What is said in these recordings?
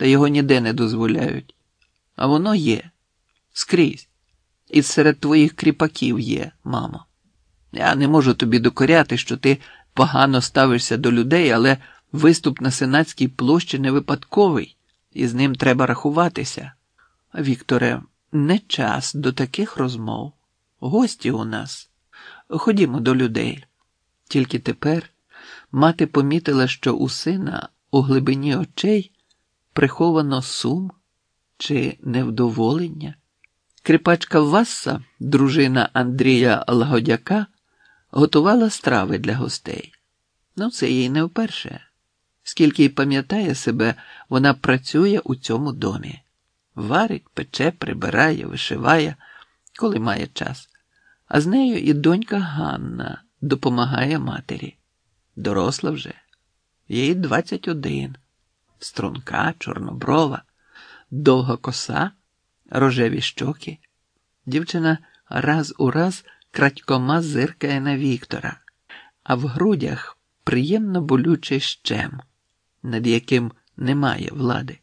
та його ніде не дозволяють. А воно є скрізь. І серед твоїх кріпаків є, мамо. Я не можу тобі докоряти, що ти погано ставишся до людей, але виступ на сенатській площі не випадковий, і з ним треба рахуватися. Вікторе, не час до таких розмов. Гості у нас. Ходімо до людей. Тільки тепер мати помітила, що у сина у глибині очей приховано сум чи невдоволення. Кріпачка Васса, дружина Андрія Лагодяка, готувала страви для гостей. Ну, це їй не вперше. Скільки й пам'ятає себе, вона працює у цьому домі. Варить, пече, прибирає, вишиває, коли має час. А з нею і донька Ганна допомагає матері. Доросла вже, їй 21. Струнка, чорноброва, довга коса, рожеві щоки. Дівчина раз у раз крадькома зиркає на Віктора, а в грудях приємно болючий щем, над яким немає влади.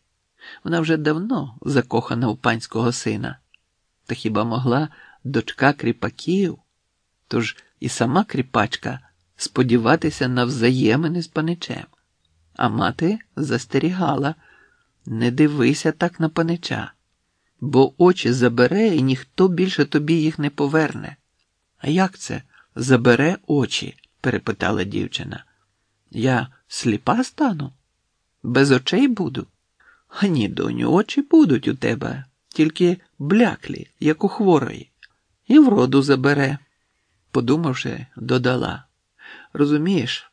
Вона вже давно закохана у панського сина, та хіба могла дочка кріпаків, тож і сама кріпачка сподіватися на взаємини з паничем. А мати застерігала не дивися так на панича, бо очі забере, і ніхто більше тобі їх не поверне. А як це забере очі? перепитала дівчина. Я сліпа стану? Без очей буду? А ні, доню, очі будуть у тебе, тільки бляклі, як у хворої, і вроду забере, подумавши, додала. Розумієш,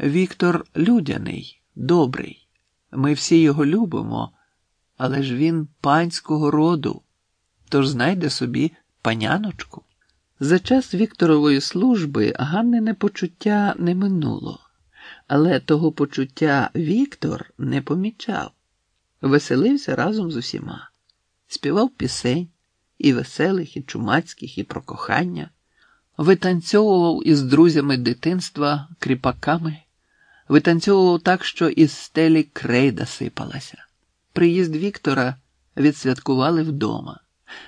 Віктор людяний, добрий. Ми всі його любимо, але ж він панського роду, тож знайде собі паняночку. За час Вікторової служби Ганнине почуття не минуло, але того почуття Віктор не помічав, веселився разом з усіма, співав пісень і веселих, і чумацьких, і про кохання, витанцьовував із друзями дитинства кріпаками, витанцьовував так, що із стелі крейда сипалася. Приїзд Віктора відсвяткували вдома.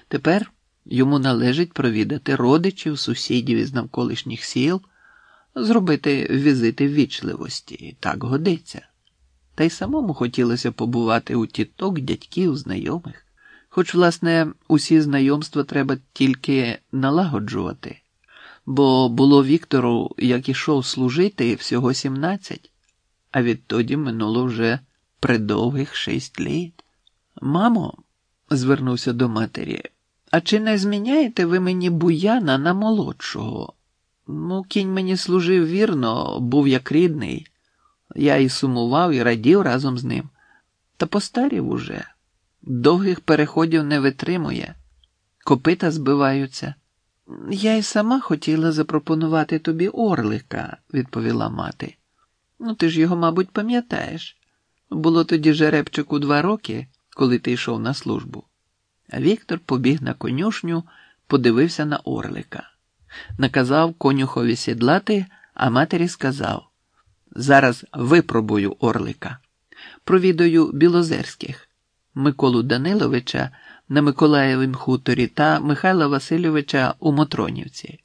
Тепер йому належить провідати родичів, сусідів із навколишніх сіл, зробити візити ввічливості, так годиться. Та й самому хотілося побувати у тіток, дядьків, знайомих. Хоч, власне, усі знайомства треба тільки налагоджувати, бо було Віктору, як ішов служити, всього сімнадцять, а відтоді минуло вже придовгих шість літ. Мамо, звернувся до матері, а чи не зміняєте ви мені буяна на молодшого? Ну, кінь мені служив вірно, був як рідний. Я і сумував, і радів разом з ним. Та постарів уже, довгих переходів не витримує, копита збиваються. Я й сама хотіла запропонувати тобі орлика, відповіла мати. Ну, ти ж його, мабуть, пам'ятаєш. Було тоді жеребчику два роки, коли ти йшов на службу. Віктор побіг на конюшню, подивився на орлика, наказав конюхові сідлати, а матері сказав: Зараз випробую орлика. Провідаю Білозерських, Миколу Даниловича на Миколаєвім хуторі та Михайла Васильовича у Мотронівці.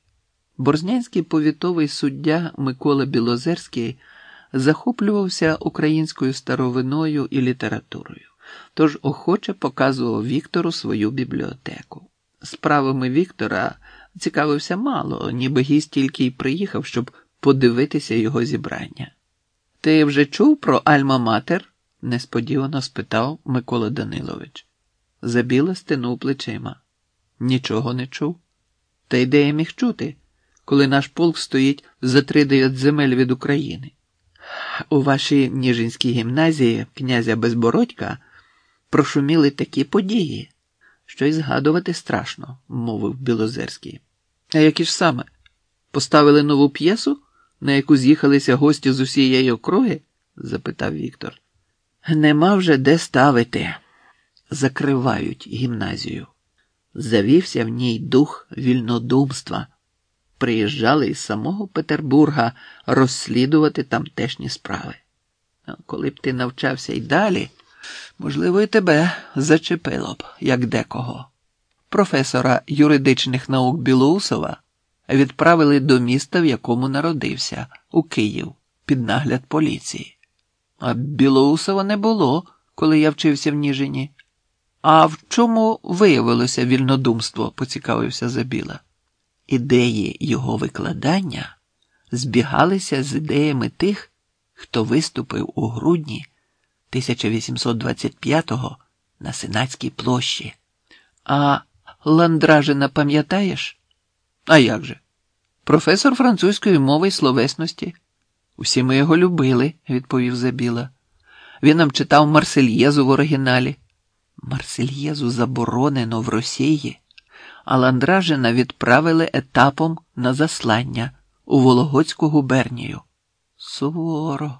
Борзнянський повітовий суддя Микола Білозерський захоплювався українською старовиною і літературою, тож охоче показував Віктору свою бібліотеку. Справами Віктора цікавився мало, ніби гість тільки й приїхав, щоб подивитися його зібрання. Ти вже чув про Альма-Матер? несподівано спитав Микола Данилович. Забіла стенув плечима. Нічого не чув. Та й де я міг чути, коли наш полк стоїть за три земель від України. У вашій Ніжинській гімназії князя Безбородька прошуміли такі події, що й згадувати страшно, мовив Білозерський. А які ж саме? Поставили нову п'єсу, на яку з'їхалися гості з усієї округи? запитав Віктор. Нема вже де ставити. Закривають гімназію. Завівся в ній дух вільнодумства. Приїжджали із самого Петербурга розслідувати тамтешні справи. Коли б ти навчався й далі, Можливо, і тебе зачепило б, як декого. Професора юридичних наук Білоусова відправили до міста, в якому народився, у Київ, під нагляд поліції. А Білоусова не було, коли я вчився в Ніжині. А в чому виявилося вільнодумство, поцікавився Забіла. Ідеї його викладання збігалися з ідеями тих, хто виступив у грудні 1825-го на Сенатській площі. А Ландражина пам'ятаєш? А як же? Професор французької мови й словесності. Усі ми його любили, відповів Забіла. Він нам читав Марсельєзу в оригіналі. Марсельєзу заборонено в Росії, а Ландражина відправили етапом на заслання у Вологодську губернію. Суворо.